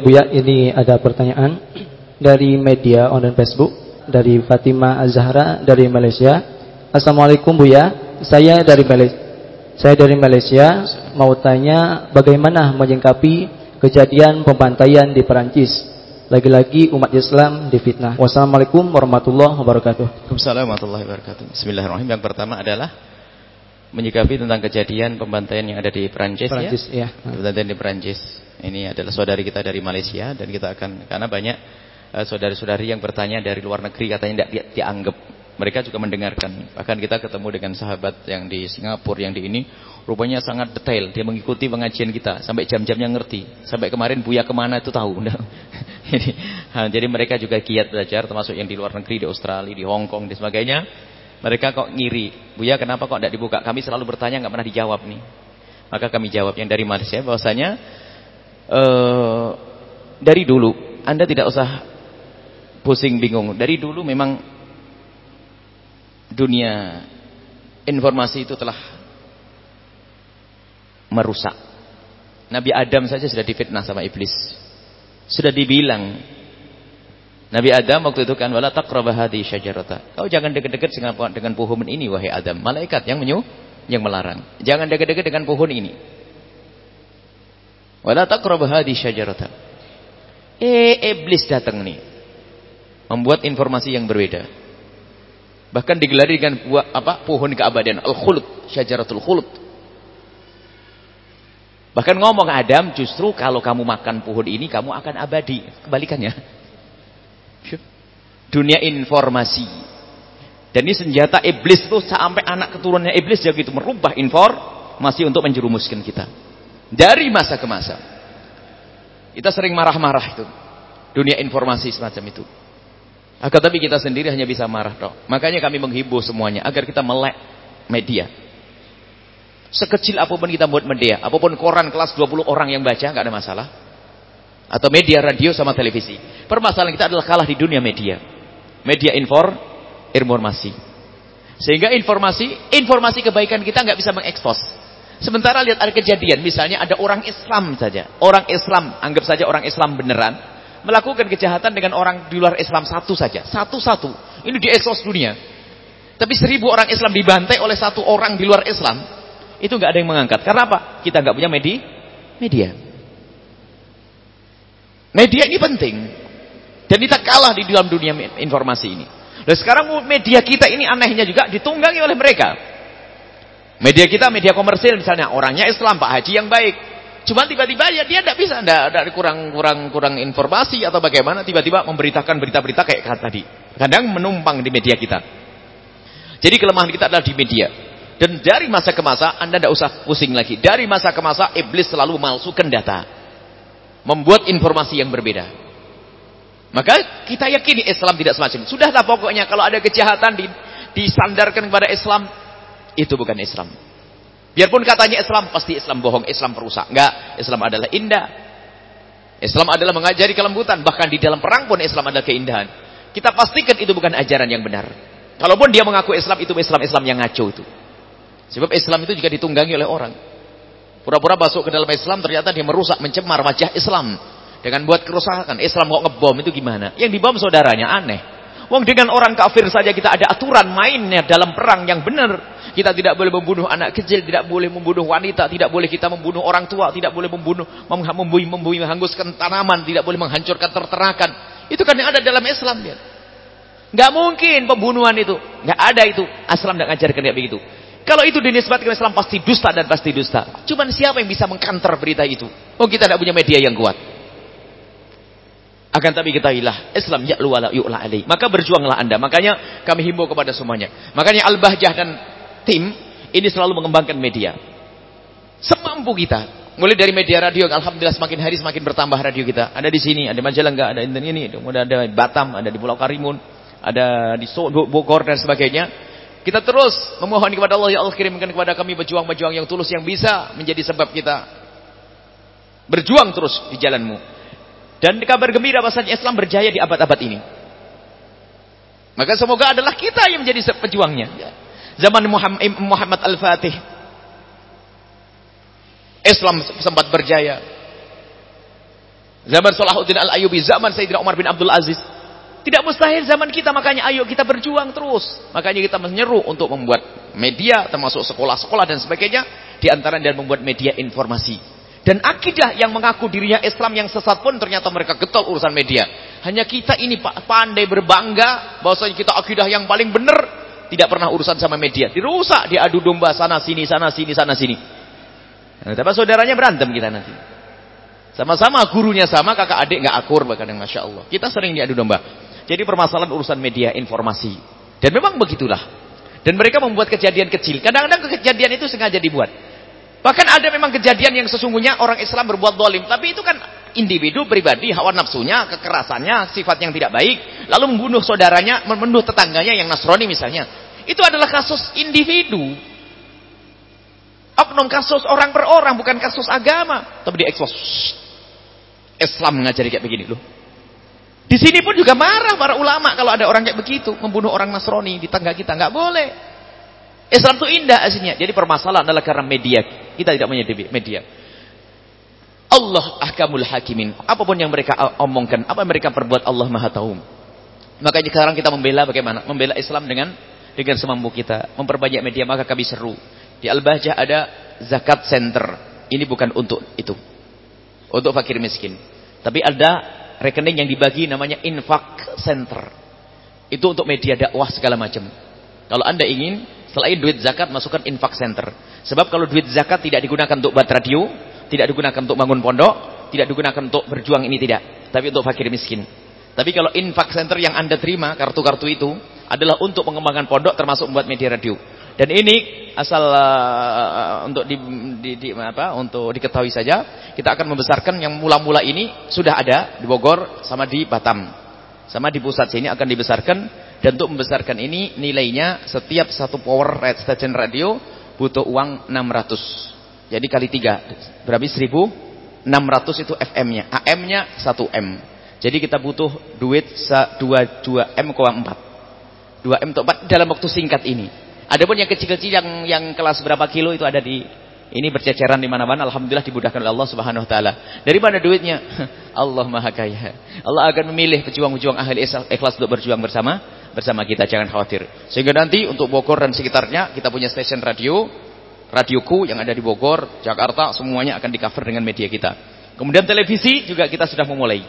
Buya, ini ada pertanyaan dari media online Facebook dari Fatima Azhara dari Malaysia. Assalamualaikum Buya, saya dari Malaysia. Saya dari Malaysia mau tanya bagaimana menyingkapi kejadian pembantaian di Perancis. Lagi-lagi umat Islam difitnah. Wassalamualaikum warahmatullahi wabarakatuh. Waalaikumsalam warahmatullahi wabarakatuh. Bismillahirrahmanirrahim. Yang pertama adalah menyikapi tentang kejadian pembantaian yang ada di Perancis, Perancis ya. ya. Pembantaian di Perancis. Ini adalah saudari kita dari Malaysia dan kita akan karena banyak uh, saudari-saudari yang bertanya dari luar negeri katanya tidak di, dianggap. Mereka juga mendengarkan. Bahkan kita ketemu dengan sahabat yang di Singapura yang di ini rupanya sangat detail. Dia mengikuti pengajian kita sampai jam-jamnya ngerti. Sampai kemarin Buya ke mana itu tahu. jadi, jadi mereka juga giat belajar termasuk yang di luar negeri di Australia, di Hong Kong dan sebagainya. Mereka kok ngiri. Buya kenapa kok tidak dibuka? Kami selalu bertanya nggak pernah dijawab nih. Maka kami jawab yang dari Malaysia bahwasanya uh, dari dulu Anda tidak usah pusing bingung. Dari dulu memang dunia informasi itu telah merusak. Nabi Adam saja sudah difitnah sama iblis. Sudah dibilang Nabi Adam waktu itu kan wala taqrabah hadhihi syajarata. Kau jangan dekat-dekat dengan pohon ini wahai Adam. Malaikat yang menyuh yang melarang. Jangan dekat-dekat dengan pohon ini. Wala taqrabu hadhihi syajarata. Eh iblis datang nih. Membuat informasi yang berbeda. Bahkan digelari dengan buah apa? pohon keabadian al-khuld, syajaratul khuld. Bahkan ngomong Adam, justru kalau kamu makan pohon ini kamu akan abadi. Kebalikannya. Dunia informasi. Dan ini senjata iblis tuh sampai anak keturunannya iblis jadi itu merubah informasi untuk menjerumuskan kita. Dari masa ke masa. Kita sering marah-marah itu. Dunia informasi semacam itu. Akan tapi kita sendiri hanya bisa marah toh. Makanya kami menghibur semuanya agar kita melek media. Sekecil apa pun kita buat media, apa pun koran kelas 20 orang yang baca nggak ada masalah. Atau media radio sama televisi. Permasalahan kita adalah kalah di dunia media. Media infor, informasi. Sehingga informasi, informasi kebaikan kita nggak bisa mengekspos. Sementara lihat ada kejadian, misalnya ada orang Islam saja. Orang Islam, anggap saja orang Islam beneran. Melakukan kejahatan dengan orang di luar Islam satu saja. Satu-satu. Ini di eksos dunia. Tapi seribu orang Islam dibantai oleh satu orang di luar Islam. Itu nggak ada yang mengangkat. Karena apa? Kita nggak punya media. Media. Media ini penting. Dan kita kalah di dalam dunia informasi ini. Dan sekarang media kita ini anehnya juga ditunggangi oleh mereka. Media kita media komersil misalnya orangnya Islam, Pak Haji yang baik. Cuma tiba-tiba ya dia tidak bisa, tidak kurang kurang kurang informasi atau bagaimana tiba-tiba memberitakan berita-berita kayak tadi. Kadang menumpang di media kita. Jadi kelemahan kita adalah di media. Dan dari masa ke masa Anda tidak usah pusing lagi. Dari masa ke masa iblis selalu memalsukan data. Membuat informasi yang berbeda. Maka kita yakini Islam tidak semacam. Sudahlah pokoknya kalau ada kejahatan disandarkan kepada Islam itu bukan Islam. Biarpun katanya Islam, pasti Islam bohong, Islam perusak. Enggak, Islam adalah indah. Islam adalah mengajari kelembutan. Bahkan di dalam perang pun Islam adalah keindahan. Kita pastikan itu bukan ajaran yang benar. Kalaupun dia mengaku Islam, itu Islam-Islam yang ngaco itu. Sebab Islam itu juga ditunggangi oleh orang. Pura-pura masuk ke dalam Islam, ternyata dia merusak, mencemar wajah Islam. Dengan buat kerusakan. Islam kok ngebom itu gimana? Yang dibom saudaranya, aneh. Wong dengan orang kafir saja kita ada aturan mainnya dalam perang yang benar. Kita tidak boleh membunuh anak kecil, tidak boleh membunuh wanita, tidak boleh kita membunuh orang tua, tidak boleh membunuh, membunuh, membunuh, menghanguskan tanaman, tidak boleh menghancurkan terterakan. Itu kan yang ada dalam Islam ya. Gak mungkin pembunuhan itu, gak ada itu. Islam tidak ngajarkan kayak begitu. Kalau itu dinisbatkan Islam pasti dusta dan pasti dusta. Cuman siapa yang bisa mengkanter berita itu? Oh kita tidak punya media yang kuat. Akan tapi kita ilah Islam ya'lu wala yu'la alaih. Maka berjuanglah Anda. Makanya kami himbau kepada semuanya. Makanya Al-Bahjah dan tim ini selalu mengembangkan media. Semampu kita. Mulai dari media radio, alhamdulillah semakin hari semakin bertambah radio kita. Ada di sini, ada Majalengka, ada ini, ada di Batam, ada di Pulau Karimun, ada di Bogor dan sebagainya. Kita terus memohon kepada Allah, ya Allah kirimkan kepada kami berjuang-berjuang yang tulus yang bisa menjadi sebab kita berjuang terus di jalanmu. Dan kabar gembira bahasanya Islam berjaya di abad-abad ini. Maka semoga adalah kita yang menjadi pejuangnya. Zaman Muhammad Al-Fatih. Islam sempat berjaya. Zaman Salahuddin Al-Ayyubi, zaman Sayyidina Umar bin Abdul Aziz. Tidak mustahil zaman kita, makanya ayo kita berjuang terus. Makanya kita menyeru untuk membuat media, termasuk sekolah-sekolah dan sebagainya. Di antara dan membuat media informasi. Dan akidah yang mengaku dirinya Islam yang sesat pun ternyata mereka getol urusan media. Hanya kita ini pandai berbangga bahwasanya kita akidah yang paling benar. Tidak pernah urusan sama media. Dirusak, diadu domba sana sini, sana sini, sana sini. Nah, tapi saudaranya berantem kita nanti. Sama-sama gurunya sama, kakak adik nggak akur bahkan yang masya Allah. Kita sering diadu domba. Jadi permasalahan urusan media informasi. Dan memang begitulah. Dan mereka membuat kejadian kecil. Kadang-kadang kejadian itu sengaja dibuat. Bahkan ada memang kejadian yang sesungguhnya orang Islam berbuat dolim. Tapi itu kan individu pribadi, hawa nafsunya, kekerasannya, sifat yang tidak baik. Lalu membunuh saudaranya, membunuh tetangganya yang Nasrani misalnya. Itu adalah kasus individu. Oknum kasus orang per orang, bukan kasus agama. Tapi diekspos. Islam mengajari kayak begini loh. Di sini pun juga marah para ulama kalau ada orang kayak begitu, membunuh orang Nasrani di tangga kita, nggak boleh. Islam itu indah aslinya. Jadi permasalahan adalah karena media. Kita tidak punya media. Allah ahkamul hakimin. Apa pun yang mereka omongkan, apa yang mereka perbuat Allah Maha tahu. Makanya sekarang kita membela bagaimana? Membela Islam dengan dengan semampu kita, memperbanyak media maka kami seru. Di Al-Bahjah ada zakat center. Ini bukan untuk itu. Untuk fakir miskin. Tapi ada rekening yang dibagi namanya infak center. Itu untuk media dakwah segala macam. Kalau Anda ingin selain duit zakat masukkan infak center. Sebab kalau duit zakat tidak digunakan untuk buat radio, tidak digunakan untuk bangun pondok, tidak digunakan untuk berjuang ini tidak, tapi untuk fakir miskin. Tapi kalau infak center yang Anda terima kartu-kartu itu adalah untuk mengembangkan pondok termasuk membuat media radio. Dan ini asal uh, untuk di, di, di apa untuk diketahui saja, kita akan membesarkan yang mula-mula ini sudah ada di Bogor sama di Batam. Sama di pusat sini akan dibesarkan dan untuk membesarkan ini nilainya setiap satu power station radio butuh uang 600. Jadi kali 3 berarti 1600 itu FM-nya, AM-nya 1M. Jadi kita butuh duit 2 2 M 4. 2 M 4 dalam waktu singkat ini. Adapun yang kecil-kecil yang yang kelas berapa kilo itu ada di ini berceceran di mana-mana. Alhamdulillah dimudahkan oleh Allah Subhanahu wa taala. Dari mana duitnya? Allah Maha Kaya. Allah akan memilih pejuang-pejuang ahli ikhlas untuk berjuang bersama bersama kita. Jangan khawatir. Sehingga nanti untuk Bogor dan sekitarnya kita punya stasiun radio, radioku yang ada di Bogor, Jakarta, semuanya akan di-cover dengan media kita. Kemudian televisi juga kita sudah memulai.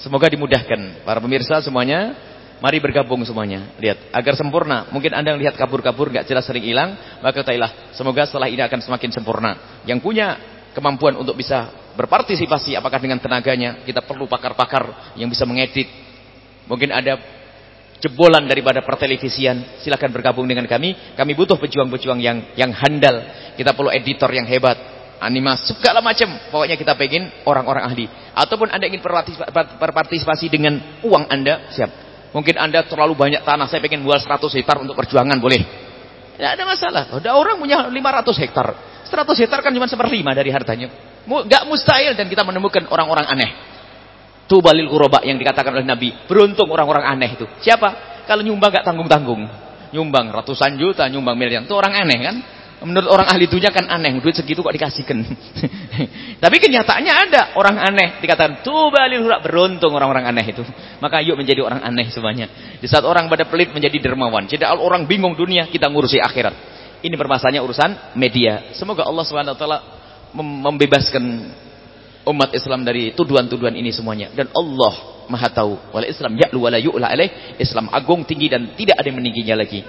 Semoga dimudahkan para pemirsa semuanya Mari bergabung semuanya. Lihat, agar sempurna. Mungkin Anda lihat kabur-kabur nggak jelas sering hilang, maka ketahuilah, semoga setelah ini akan semakin sempurna. Yang punya kemampuan untuk bisa berpartisipasi apakah dengan tenaganya, kita perlu pakar-pakar yang bisa mengedit. Mungkin ada jebolan daripada pertelevisian, silakan bergabung dengan kami. Kami butuh pejuang-pejuang yang yang handal. Kita perlu editor yang hebat, animasi segala macam. Pokoknya kita pengen orang-orang ahli. Ataupun Anda ingin berpartisipasi dengan uang Anda, siap. Mungkin Anda terlalu banyak tanah, saya pengen jual 100 hektar untuk perjuangan, boleh. Tidak ada masalah. Ada orang punya 500 hektar. 100 hektar kan cuma seperlima dari hartanya. Gak mustahil dan kita menemukan orang-orang aneh. Tubalil kuroba yang dikatakan oleh Nabi. Beruntung orang-orang aneh itu. Siapa? Kalau nyumbang gak tanggung-tanggung. Nyumbang ratusan juta, nyumbang miliar. Itu orang aneh kan? Menurut orang ahli dunia kan aneh, duit segitu kok dikasihkan. Tapi kenyataannya ada orang aneh dikatakan tubalil hura beruntung orang-orang aneh itu. Maka yuk menjadi orang aneh semuanya. Di saat orang pada pelit menjadi dermawan. Jadi orang bingung dunia, kita ngurusi akhirat. Ini permasalahannya urusan media. Semoga Allah SWT membebaskan umat Islam dari tuduhan-tuduhan ini semuanya. Dan Allah Maha tahu. Wal Islam ya'lu wa la yu'la alaih. Islam agung, tinggi dan tidak ada yang meningginya lagi.